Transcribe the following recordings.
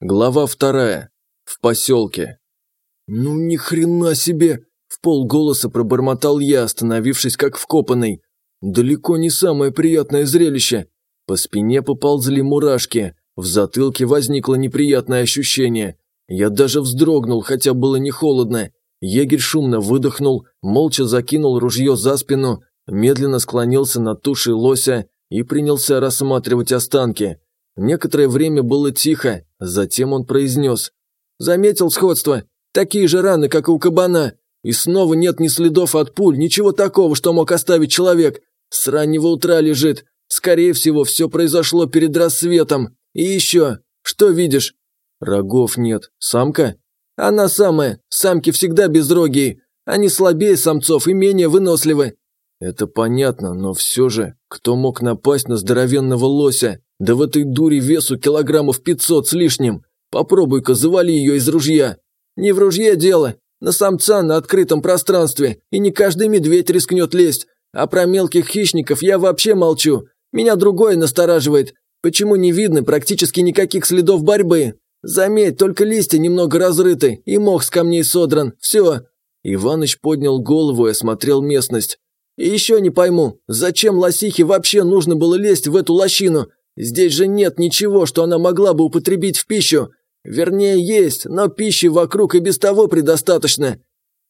Глава вторая. В поселке. «Ну ни хрена себе!» – в полголоса пробормотал я, остановившись как вкопанный. «Далеко не самое приятное зрелище!» По спине поползли мурашки, в затылке возникло неприятное ощущение. Я даже вздрогнул, хотя было не холодно. Егерь шумно выдохнул, молча закинул ружье за спину, медленно склонился над тушей лося и принялся рассматривать останки. Некоторое время было тихо, затем он произнес. «Заметил сходство? Такие же раны, как и у кабана. И снова нет ни следов от пуль, ничего такого, что мог оставить человек. С раннего утра лежит. Скорее всего, все произошло перед рассветом. И еще, что видишь?» «Рогов нет. Самка?» «Она самая. Самки всегда безрогие. Они слабее самцов и менее выносливы». «Это понятно, но все же, кто мог напасть на здоровенного лося?» Да в этой дуре весу килограммов пятьсот с лишним. Попробуй-ка завали ее из ружья. Не в ружье дело. На самца на открытом пространстве. И не каждый медведь рискнет лезть. А про мелких хищников я вообще молчу. Меня другое настораживает. Почему не видно практически никаких следов борьбы? Заметь, только листья немного разрыты, и мох с камней содран. Все. Иваныч поднял голову и осмотрел местность. И еще не пойму, зачем лосихе вообще нужно было лезть в эту лощину? Здесь же нет ничего, что она могла бы употребить в пищу. Вернее, есть, но пищи вокруг и без того предостаточно.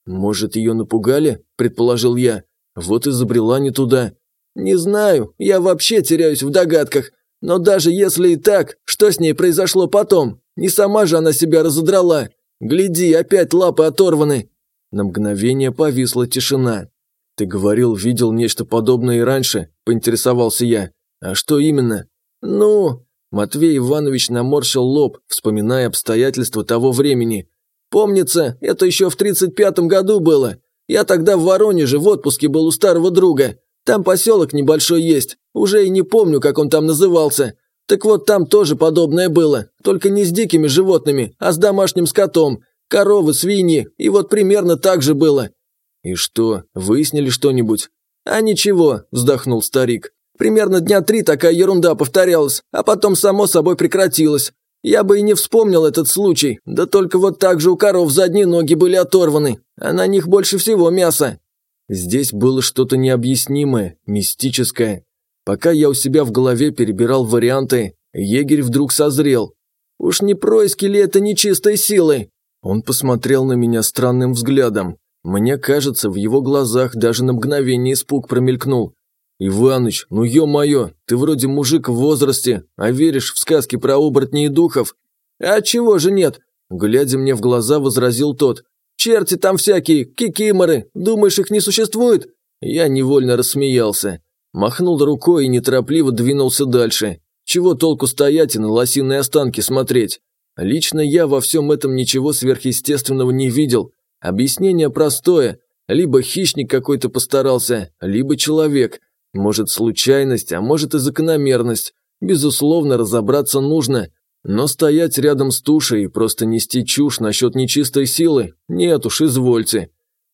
Может, ее напугали, предположил я. Вот и забрела не туда. Не знаю, я вообще теряюсь в догадках. Но даже если и так, что с ней произошло потом? Не сама же она себя разодрала. Гляди, опять лапы оторваны. На мгновение повисла тишина. Ты говорил, видел нечто подобное и раньше, поинтересовался я. А что именно? «Ну?» Матвей Иванович наморщил лоб, вспоминая обстоятельства того времени. «Помнится, это еще в тридцать пятом году было. Я тогда в Воронеже в отпуске был у старого друга. Там поселок небольшой есть. Уже и не помню, как он там назывался. Так вот, там тоже подобное было. Только не с дикими животными, а с домашним скотом. Коровы, свиньи. И вот примерно так же было». «И что, выяснили что-нибудь?» «А ничего», – вздохнул старик. Примерно дня три такая ерунда повторялась, а потом само собой прекратилась. Я бы и не вспомнил этот случай, да только вот так же у коров задние ноги были оторваны, а на них больше всего мяса. Здесь было что-то необъяснимое, мистическое. Пока я у себя в голове перебирал варианты, егерь вдруг созрел. «Уж не происки ли это нечистой силы?» Он посмотрел на меня странным взглядом. Мне кажется, в его глазах даже на мгновение испуг промелькнул. «Иваныч, ну ё-моё, ты вроде мужик в возрасте, а веришь в сказки про оборотней и духов?» «А чего же нет?» Глядя мне в глаза, возразил тот. «Черти там всякие, кикиморы, думаешь, их не существует?» Я невольно рассмеялся. Махнул рукой и неторопливо двинулся дальше. Чего толку стоять и на лосиные останки смотреть? Лично я во всем этом ничего сверхъестественного не видел. Объяснение простое. Либо хищник какой-то постарался, либо человек. Может, случайность, а может и закономерность. Безусловно, разобраться нужно. Но стоять рядом с тушей и просто нести чушь насчет нечистой силы – нет уж, извольте.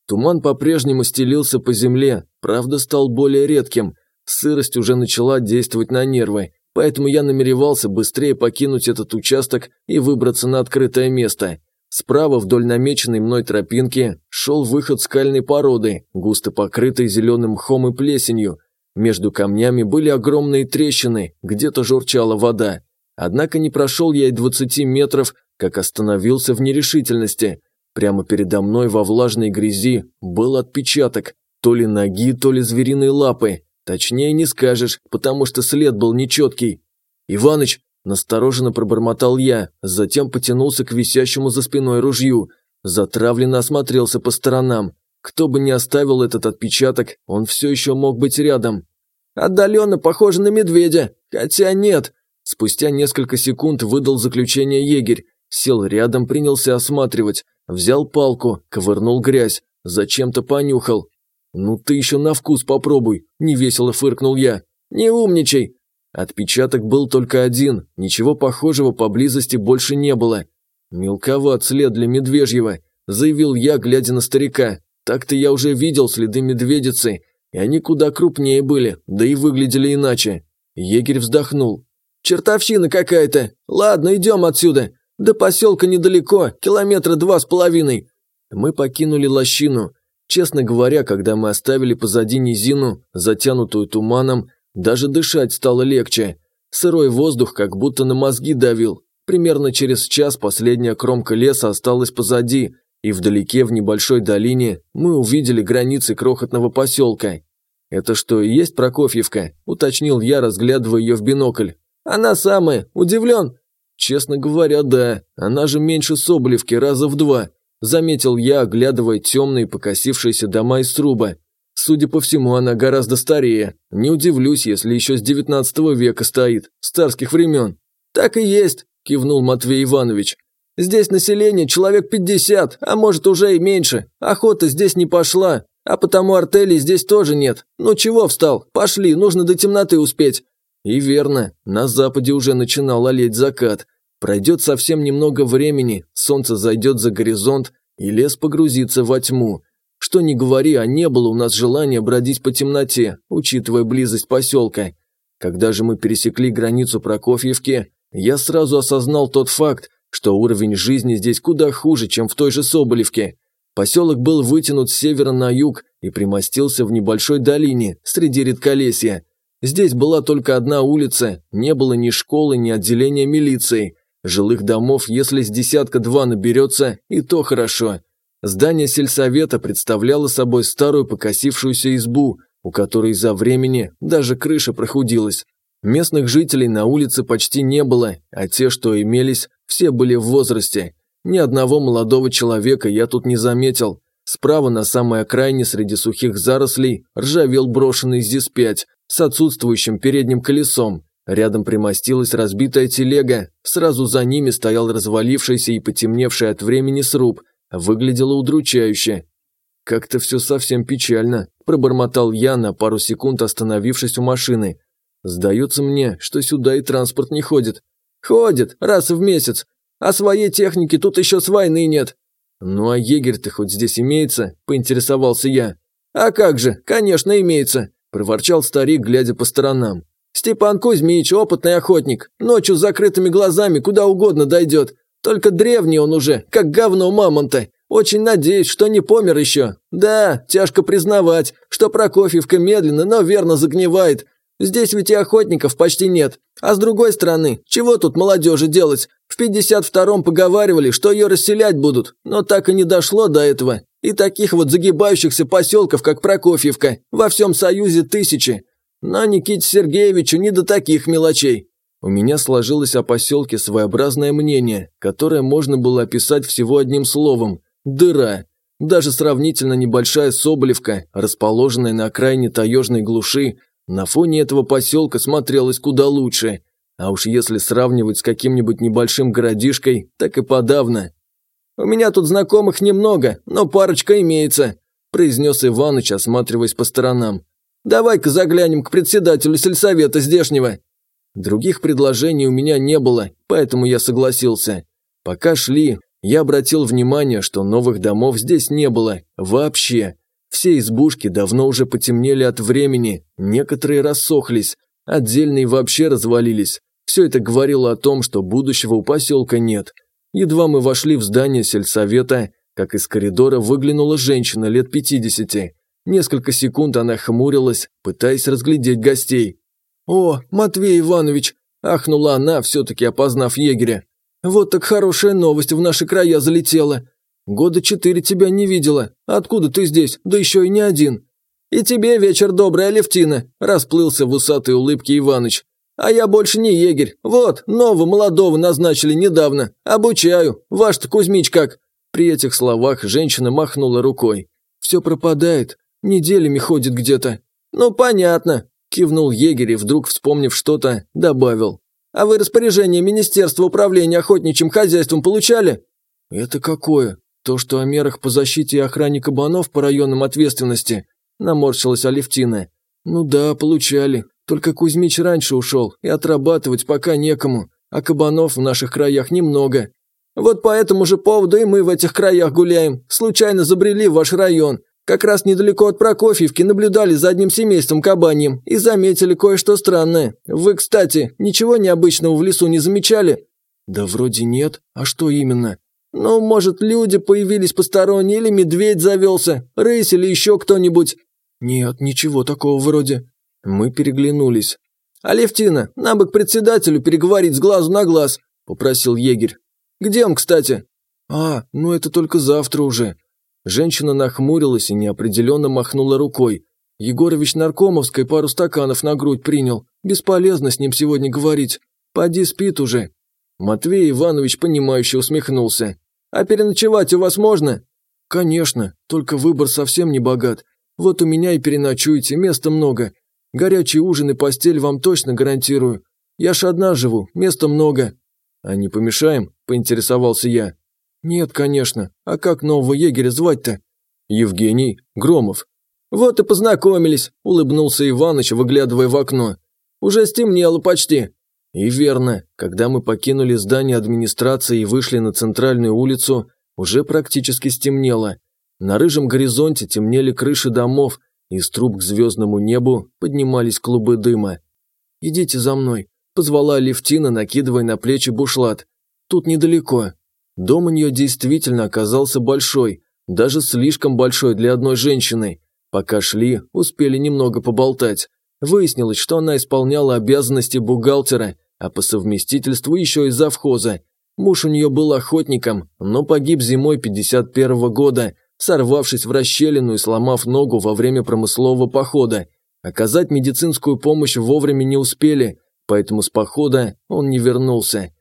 Туман по-прежнему стелился по земле, правда стал более редким. Сырость уже начала действовать на нервы, поэтому я намеревался быстрее покинуть этот участок и выбраться на открытое место. Справа вдоль намеченной мной тропинки шел выход скальной породы, густо покрытой зеленым мхом и плесенью, между камнями были огромные трещины, где-то журчала вода. Однако не прошел я и двадцати метров, как остановился в нерешительности. Прямо передо мной во влажной грязи был отпечаток, то ли ноги, то ли звериной лапы. Точнее не скажешь, потому что след был нечеткий. «Иваныч!» – настороженно пробормотал я, затем потянулся к висящему за спиной ружью. Затравленно осмотрелся по сторонам. Кто бы ни оставил этот отпечаток, он все еще мог быть рядом. Отдаленно похоже на медведя, хотя нет. Спустя несколько секунд выдал заключение егерь. Сел рядом, принялся осматривать. Взял палку, ковырнул грязь, зачем-то понюхал. «Ну ты еще на вкус попробуй», – невесело фыркнул я. «Не умничай». Отпечаток был только один, ничего похожего поблизости больше не было. «Мелковат след для медвежьего», – заявил я, глядя на старика. Так-то я уже видел следы медведицы, и они куда крупнее были, да и выглядели иначе. Егерь вздохнул. «Чертовщина какая-то! Ладно, идем отсюда. До поселка недалеко, километра два с половиной». Мы покинули лощину. Честно говоря, когда мы оставили позади низину, затянутую туманом, даже дышать стало легче. Сырой воздух как будто на мозги давил. Примерно через час последняя кромка леса осталась позади, и вдалеке в небольшой долине мы увидели границы крохотного поселка. «Это что, и есть Прокофьевка?» – уточнил я, разглядывая ее в бинокль. «Она самая. Удивлен?» «Честно говоря, да. Она же меньше Соболевки раза в два», – заметил я, оглядывая темные покосившиеся дома из труба. Судя по всему, она гораздо старее. Не удивлюсь, если еще с девятнадцатого века стоит, с царских времен. «Так и есть», – кивнул Матвей Иванович. Здесь население человек пятьдесят, а может уже и меньше. Охота здесь не пошла, а потому артелей здесь тоже нет. Ну чего встал? Пошли, нужно до темноты успеть». И верно, на западе уже начинал олеть закат. Пройдет совсем немного времени, солнце зайдет за горизонт, и лес погрузится во тьму. Что ни говори, а не было у нас желания бродить по темноте, учитывая близость поселка. Когда же мы пересекли границу Прокофьевки, я сразу осознал тот факт, что уровень жизни здесь куда хуже, чем в той же Соболевке. Поселок был вытянут с севера на юг и примостился в небольшой долине среди редколесья. Здесь была только одна улица, не было ни школы, ни отделения милиции. Жилых домов, если с десятка-два наберется, и то хорошо. Здание сельсовета представляло собой старую покосившуюся избу, у которой из-за времени даже крыша прохудилась. Местных жителей на улице почти не было, а те, что имелись, все были в возрасте. Ни одного молодого человека я тут не заметил. Справа на самой окраине среди сухих зарослей ржавел брошенный ЗИС-5 с отсутствующим передним колесом. Рядом примостилась разбитая телега, сразу за ними стоял развалившийся и потемневший от времени сруб. Выглядело удручающе. «Как-то все совсем печально», – пробормотал я на пару секунд, остановившись у машины. Сдается мне, что сюда и транспорт не ходит. Ходит, раз в месяц. А своей техники тут еще с войны нет. Ну а егерь-то хоть здесь имеется, поинтересовался я. А как же, конечно, имеется, проворчал старик, глядя по сторонам. Степан Кузьмич, опытный охотник, ночью с закрытыми глазами куда угодно дойдет. Только древний он уже, как говно мамонта. Очень надеюсь, что не помер еще. Да, тяжко признавать, что Прокофьевка медленно, но верно загнивает, Здесь ведь и охотников почти нет. А с другой стороны, чего тут молодежи делать? В 52-м поговаривали, что ее расселять будут, но так и не дошло до этого. И таких вот загибающихся поселков, как Прокофьевка, во всем Союзе тысячи. Но Никите Сергеевичу не до таких мелочей. У меня сложилось о поселке своеобразное мнение, которое можно было описать всего одним словом – дыра. Даже сравнительно небольшая Соболевка, расположенная на окраине таежной глуши, на фоне этого поселка смотрелось куда лучше. А уж если сравнивать с каким-нибудь небольшим городишкой, так и подавно. «У меня тут знакомых немного, но парочка имеется», – произнес Иваныч, осматриваясь по сторонам. «Давай-ка заглянем к председателю сельсовета здешнего». Других предложений у меня не было, поэтому я согласился. Пока шли, я обратил внимание, что новых домов здесь не было, вообще. Все избушки давно уже потемнели от времени, некоторые рассохлись, отдельные вообще развалились. Все это говорило о том, что будущего у поселка нет. Едва мы вошли в здание сельсовета, как из коридора выглянула женщина лет пятидесяти. Несколько секунд она хмурилась, пытаясь разглядеть гостей. «О, Матвей Иванович!» – ахнула она, все-таки опознав егеря. «Вот так хорошая новость в наши края залетела. Года четыре тебя не видела. Откуда ты здесь? Да еще и не один. И тебе вечер добрый, Алевтина, расплылся в усатой улыбке Иваныч. А я больше не егерь. Вот, нового молодого назначили недавно. Обучаю. Ваш-то Кузьмич как? При этих словах женщина махнула рукой. Все пропадает. Неделями ходит где-то. Ну, понятно. Кивнул егерь и вдруг, вспомнив что-то, добавил. А вы распоряжение Министерства управления охотничьим хозяйством получали? Это какое? То, что о мерах по защите и охране кабанов по районам ответственности, наморщилась Алевтина. Ну да, получали. Только Кузьмич раньше ушел, и отрабатывать пока некому, а кабанов в наших краях немного. Вот по этому же поводу и мы в этих краях гуляем. Случайно забрели в ваш район. Как раз недалеко от Прокофьевки наблюдали за одним семейством кабаньем и заметили кое-что странное. Вы, кстати, ничего необычного в лесу не замечали? Да вроде нет. А что именно? Ну, может, люди появились посторонние, или медведь завелся, рысь или еще кто-нибудь. Нет, ничего такого вроде. Мы переглянулись. «Алевтина, нам бы к председателю переговорить с глазу на глаз», – попросил егерь. «Где он, кстати?» «А, ну это только завтра уже». Женщина нахмурилась и неопределенно махнула рукой. Егорович Наркомовской пару стаканов на грудь принял. Бесполезно с ним сегодня говорить. Поди спит уже. Матвей Иванович, понимающе усмехнулся. «А переночевать у вас можно?» «Конечно, только выбор совсем не богат. Вот у меня и переночуете, места много. Горячий ужин и постель вам точно гарантирую. Я ж одна живу, места много». «А не помешаем?» – поинтересовался я. «Нет, конечно. А как нового егеря звать-то?» «Евгений Громов». «Вот и познакомились», – улыбнулся Иваныч, выглядывая в окно. «Уже стемнело почти». И верно, когда мы покинули здание администрации и вышли на центральную улицу, уже практически стемнело. На рыжем горизонте темнели крыши домов, из труб к звездному небу поднимались клубы дыма. «Идите за мной», – позвала Левтина, накидывая на плечи бушлат. «Тут недалеко». Дом у нее действительно оказался большой, даже слишком большой для одной женщины. Пока шли, успели немного поболтать. Выяснилось, что она исполняла обязанности бухгалтера, а по совместительству еще и завхоза. Муж у нее был охотником, но погиб зимой 51 -го года, сорвавшись в расщелину и сломав ногу во время промыслового похода. Оказать медицинскую помощь вовремя не успели, поэтому с похода он не вернулся.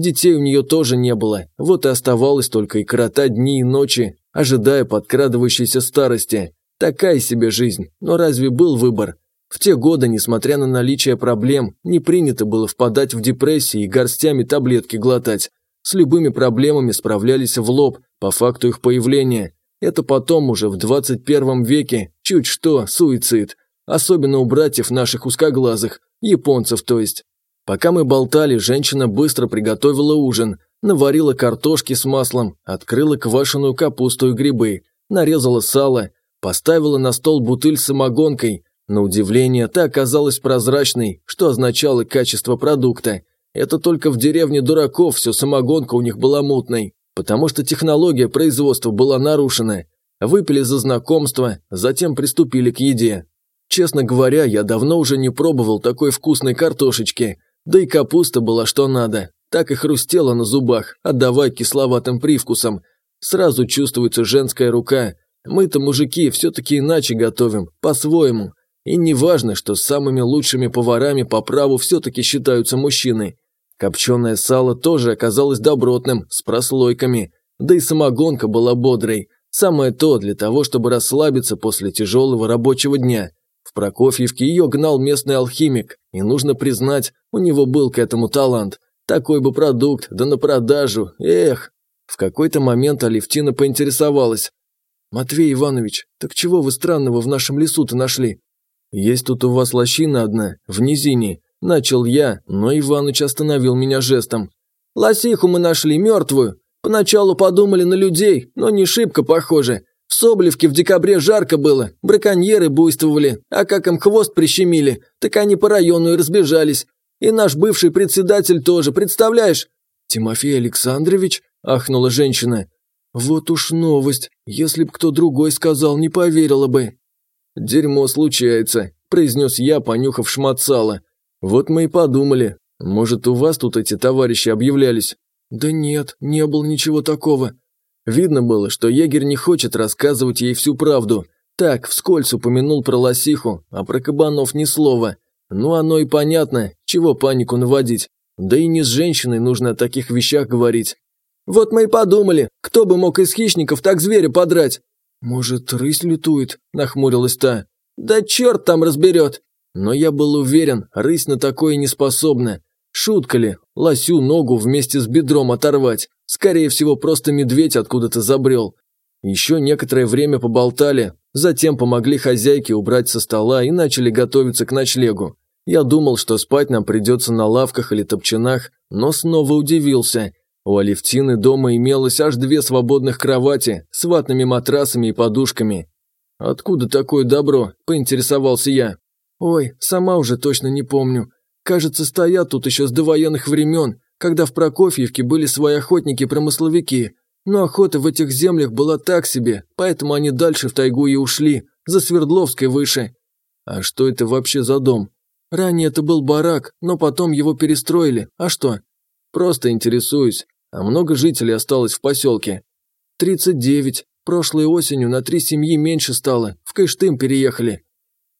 Детей у нее тоже не было, вот и оставалось только и коротать дни и ночи, ожидая подкрадывающейся старости. Такая себе жизнь, но разве был выбор? В те годы, несмотря на наличие проблем, не принято было впадать в депрессии и горстями таблетки глотать. С любыми проблемами справлялись в лоб, по факту их появления, это потом уже в 21 веке, чуть что, суицид. Особенно у братьев наших узкоглазых, японцев то есть. Пока мы болтали, женщина быстро приготовила ужин, наварила картошки с маслом, открыла квашеную капусту и грибы, нарезала сало, поставила на стол бутыль с самогонкой. На удивление, та оказалась прозрачной, что означало качество продукта. Это только в деревне дураков все самогонка у них была мутной потому что технология производства была нарушена. Выпили за знакомство, затем приступили к еде. Честно говоря, я давно уже не пробовал такой вкусной картошечки, да и капуста была что надо. Так и хрустела на зубах, отдавая кисловатым привкусом. Сразу чувствуется женская рука. Мы-то, мужики, все-таки иначе готовим, по-своему. И не важно, что самыми лучшими поварами по праву все-таки считаются мужчины. Копченое сало тоже оказалось добротным, с прослойками, да и самогонка была бодрой. Самое то для того, чтобы расслабиться после тяжелого рабочего дня. В Прокофьевке ее гнал местный алхимик, и нужно признать, у него был к этому талант. Такой бы продукт, да на продажу, эх. В какой-то момент Алевтина поинтересовалась. «Матвей Иванович, так чего вы странного в нашем лесу-то нашли?» «Есть тут у вас лощина одна, в низине, Начал я, но Иваныч остановил меня жестом. «Лосиху мы нашли, мертвую. Поначалу подумали на людей, но не шибко похоже. В Соболевке в декабре жарко было, браконьеры буйствовали, а как им хвост прищемили, так они по району и разбежались. И наш бывший председатель тоже, представляешь?» «Тимофей Александрович?» – ахнула женщина. «Вот уж новость. Если б кто другой сказал, не поверила бы». «Дерьмо случается», – произнес я, понюхав шмат сала. «Вот мы и подумали. Может, у вас тут эти товарищи объявлялись?» «Да нет, не было ничего такого». Видно было, что егерь не хочет рассказывать ей всю правду. Так, вскользь упомянул про лосиху, а про кабанов ни слова. Ну, оно и понятно, чего панику наводить. Да и не с женщиной нужно о таких вещах говорить. «Вот мы и подумали, кто бы мог из хищников так зверя подрать?» «Может, рысь летует?» – нахмурилась та. «Да черт там разберет!» Но я был уверен, рысь на такое не способна. Шутка ли, лосю ногу вместе с бедром оторвать? Скорее всего, просто медведь откуда-то забрел. Еще некоторое время поболтали, затем помогли хозяйке убрать со стола и начали готовиться к ночлегу. Я думал, что спать нам придется на лавках или топчанах, но снова удивился. У Алевтины дома имелось аж две свободных кровати с ватными матрасами и подушками. «Откуда такое добро?» – поинтересовался я. «Ой, сама уже точно не помню. Кажется, стоят тут еще с довоенных времен. когда в Прокофьевке были свои охотники-промысловики. Но охота в этих землях была так себе, поэтому они дальше в тайгу и ушли, за Свердловской выше. А что это вообще за дом? Ранее это был барак, но потом его перестроили. А что? Просто интересуюсь. А много жителей осталось в поселке? Тридцать девять. Прошлой осенью на три семьи меньше стало. В Кыштым переехали.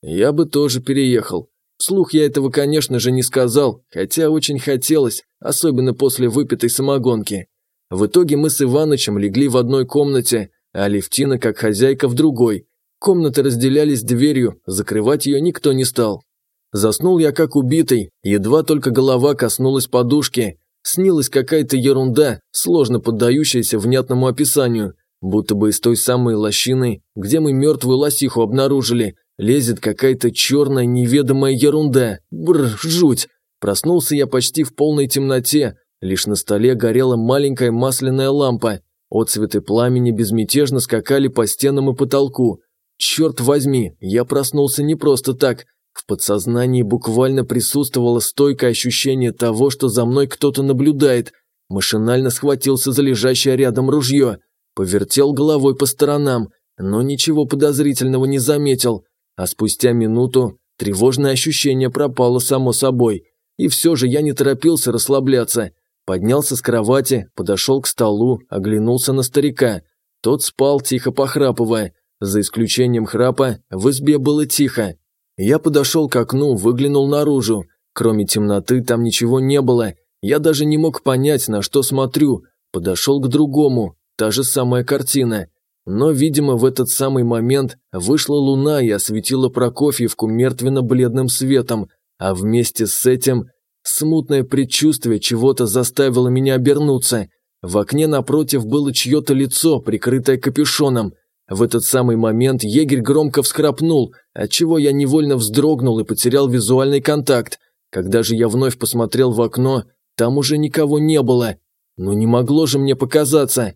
Я бы тоже переехал. Вслух я этого, конечно же, не сказал, хотя очень хотелось, особенно после выпитой самогонки. В итоге мы с Иванычем легли в одной комнате, а Левтина как хозяйка в другой. Комнаты разделялись дверью, закрывать ее никто не стал. Заснул я как убитый, едва только голова коснулась подушки. Снилась какая-то ерунда, сложно поддающаяся внятному описанию, будто бы из той самой лощины, где мы мертвую лосиху обнаружили, Лезет какая-то черная неведомая ерунда. Бррр, жуть. Проснулся я почти в полной темноте. Лишь на столе горела маленькая масляная лампа. Отцветы пламени безмятежно скакали по стенам и потолку. Черт возьми, я проснулся не просто так. В подсознании буквально присутствовало стойкое ощущение того, что за мной кто-то наблюдает. Машинально схватился за лежащее рядом ружье. Повертел головой по сторонам, но ничего подозрительного не заметил. А спустя минуту тревожное ощущение пропало само собой. И все же я не торопился расслабляться. Поднялся с кровати, подошел к столу, оглянулся на старика. Тот спал, тихо похрапывая. За исключением храпа, в избе было тихо. Я подошел к окну, выглянул наружу. Кроме темноты там ничего не было. Я даже не мог понять, на что смотрю. Подошел к другому. Та же самая картина. Но, видимо, в этот самый момент вышла луна и осветила Прокофьевку мертвенно-бледным светом, а вместе с этим смутное предчувствие чего-то заставило меня обернуться. В окне напротив было чье-то лицо, прикрытое капюшоном. В этот самый момент егерь громко всхрапнул, отчего я невольно вздрогнул и потерял визуальный контакт. Когда же я вновь посмотрел в окно, там уже никого не было. Но не могло же мне показаться.